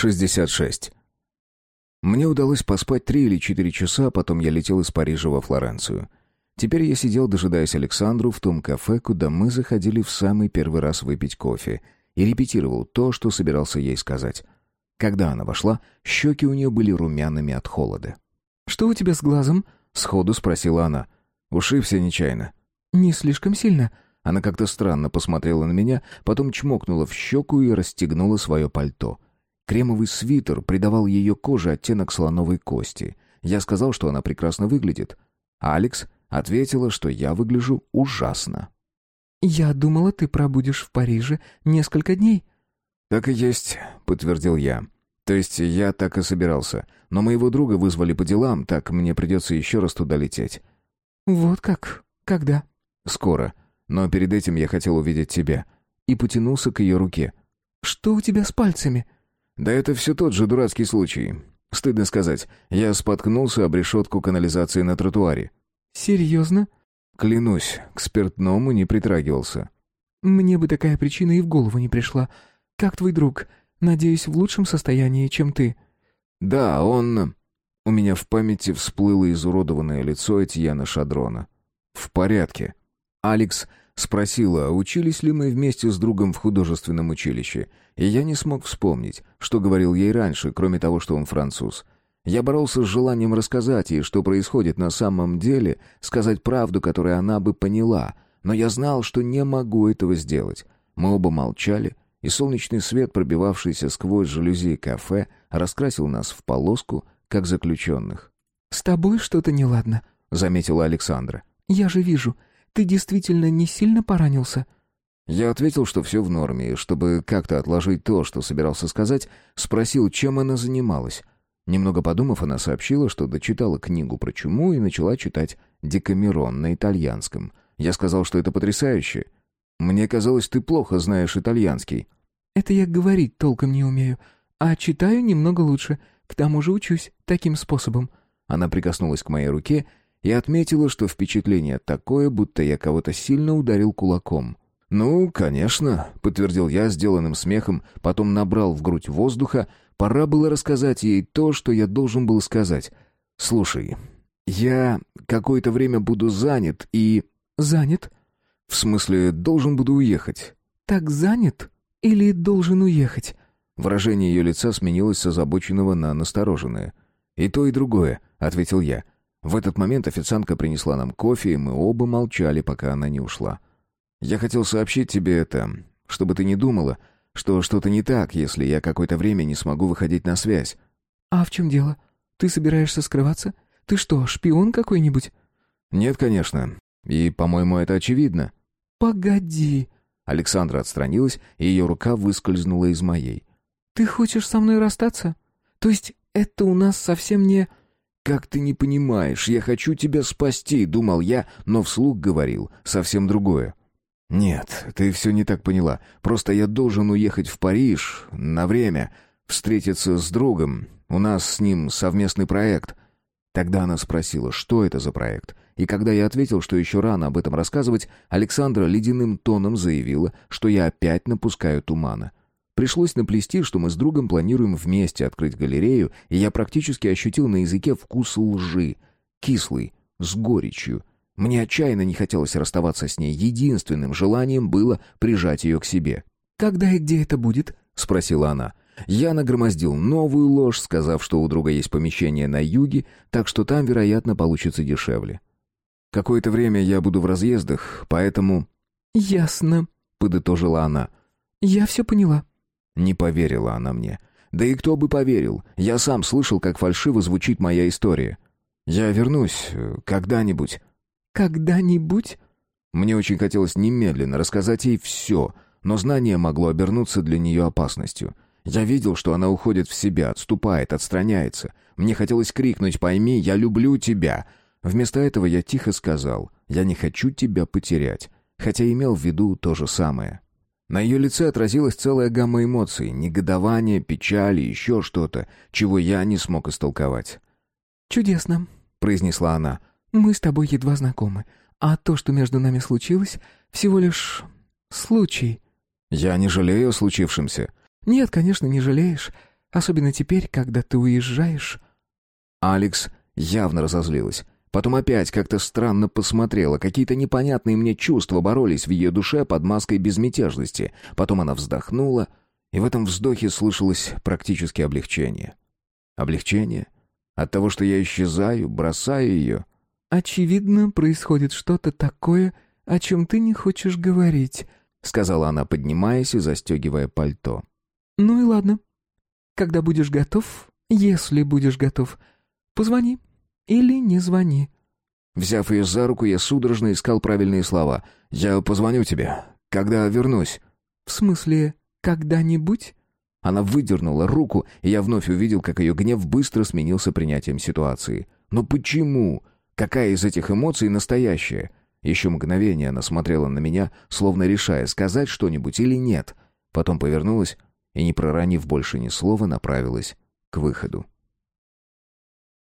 66. Мне удалось поспать три или четыре часа, потом я летел из Парижа во Флоренцию. Теперь я сидел, дожидаясь Александру в том кафе, куда мы заходили в самый первый раз выпить кофе, и репетировал то, что собирался ей сказать. Когда она вошла, щеки у нее были румяными от холода. «Что у тебя с глазом?» — сходу спросила она. Ушибся нечаянно. «Не слишком сильно?» Она как-то странно посмотрела на меня, потом чмокнула в щеку и расстегнула свое пальто — Кремовый свитер придавал ее коже оттенок слоновой кости. Я сказал, что она прекрасно выглядит. Алекс ответила, что я выгляжу ужасно. «Я думала, ты пробудешь в Париже несколько дней». «Так и есть», — подтвердил я. «То есть я так и собирался. Но моего друга вызвали по делам, так мне придется еще раз туда лететь». «Вот как? Когда?» «Скоро. Но перед этим я хотел увидеть тебя». И потянулся к ее руке. «Что у тебя с пальцами?» Да это все тот же дурацкий случай. Стыдно сказать, я споткнулся об решетку канализации на тротуаре. «Серьезно?» Клянусь, к спиртному не притрагивался. «Мне бы такая причина и в голову не пришла. Как твой друг? Надеюсь, в лучшем состоянии, чем ты?» «Да, он...» У меня в памяти всплыло изуродованное лицо Этьяна Шадрона. «В порядке». Алекс Спросила, учились ли мы вместе с другом в художественном училище, и я не смог вспомнить, что говорил ей раньше, кроме того, что он француз. Я боролся с желанием рассказать ей, что происходит на самом деле, сказать правду, которую она бы поняла, но я знал, что не могу этого сделать. Мы оба молчали, и солнечный свет, пробивавшийся сквозь жалюзи кафе, раскрасил нас в полоску, как заключенных. «С тобой что-то неладно», — заметила Александра. «Я же вижу, ты действительно не сильно поранился?» Я ответил, что все в норме, и чтобы как-то отложить то, что собирался сказать, спросил, чем она занималась. Немного подумав, она сообщила, что дочитала книгу про чуму и начала читать «Декамерон» на итальянском. Я сказал, что это потрясающе. «Мне казалось, ты плохо знаешь итальянский». «Это я говорить толком не умею, а читаю немного лучше. К тому же учусь таким способом». Она прикоснулась к моей руке, и отметила, что впечатление такое, будто я кого-то сильно ударил кулаком. «Ну, конечно», — подтвердил я сделанным смехом, потом набрал в грудь воздуха. Пора было рассказать ей то, что я должен был сказать. «Слушай, я какое-то время буду занят и...» «Занят?» «В смысле, должен буду уехать». «Так занят или должен уехать?» Выражение ее лица сменилось с озабоченного на настороженное. «И то, и другое», — ответил я. В этот момент официантка принесла нам кофе, и мы оба молчали, пока она не ушла. «Я хотел сообщить тебе это, чтобы ты не думала, что что-то не так, если я какое-то время не смогу выходить на связь». «А в чем дело? Ты собираешься скрываться? Ты что, шпион какой-нибудь?» «Нет, конечно. И, по-моему, это очевидно». «Погоди». Александра отстранилась, и ее рука выскользнула из моей. «Ты хочешь со мной расстаться? То есть это у нас совсем не...» «Как ты не понимаешь, я хочу тебя спасти», — думал я, но вслух говорил совсем другое. «Нет, ты все не так поняла. Просто я должен уехать в Париж на время, встретиться с другом. У нас с ним совместный проект». Тогда она спросила, что это за проект. И когда я ответил, что еще рано об этом рассказывать, Александра ледяным тоном заявила, что я опять напускаю тумана. Пришлось наплести, что мы с другом планируем вместе открыть галерею, и я практически ощутил на языке вкус лжи. Кислый, с горечью. Мне отчаянно не хотелось расставаться с ней. Единственным желанием было прижать ее к себе. «Когда и где это будет?» — спросила она. Я нагромоздил новую ложь, сказав, что у друга есть помещение на юге, так что там, вероятно, получится дешевле. Какое-то время я буду в разъездах, поэтому... «Ясно», — подытожила она. «Я все поняла». Не поверила она мне. Да и кто бы поверил? Я сам слышал, как фальшиво звучит моя история. Я вернусь э, когда-нибудь. Когда-нибудь? Мне очень хотелось немедленно рассказать ей все, но знание могло обернуться для нее опасностью. Я видел, что она уходит в себя, отступает, отстраняется. Мне хотелось крикнуть «Пойми, я люблю тебя!» Вместо этого я тихо сказал «Я не хочу тебя потерять», хотя имел в виду то же самое. На ее лице отразилась целая гамма эмоций, негодование, печаль и еще что-то, чего я не смог истолковать. «Чудесно», — произнесла она. «Мы с тобой едва знакомы, а то, что между нами случилось, всего лишь случай». «Я не жалею о случившемся». «Нет, конечно, не жалеешь. Особенно теперь, когда ты уезжаешь». Алекс явно разозлилась. Потом опять как-то странно посмотрела. Какие-то непонятные мне чувства боролись в ее душе под маской безмятежности. Потом она вздохнула, и в этом вздохе слышалось практически облегчение. Облегчение? От того, что я исчезаю, бросаю ее? «Очевидно, происходит что-то такое, о чем ты не хочешь говорить», — сказала она, поднимаясь и застегивая пальто. «Ну и ладно. Когда будешь готов, если будешь готов, позвони или не звони». Взяв ее за руку, я судорожно искал правильные слова. «Я позвоню тебе, когда вернусь». «В смысле, когда-нибудь?» Она выдернула руку, и я вновь увидел, как ее гнев быстро сменился принятием ситуации. «Но почему? Какая из этих эмоций настоящая? Еще мгновение она смотрела на меня, словно решая, сказать что-нибудь или нет. Потом повернулась и, не проронив больше ни слова, направилась к выходу.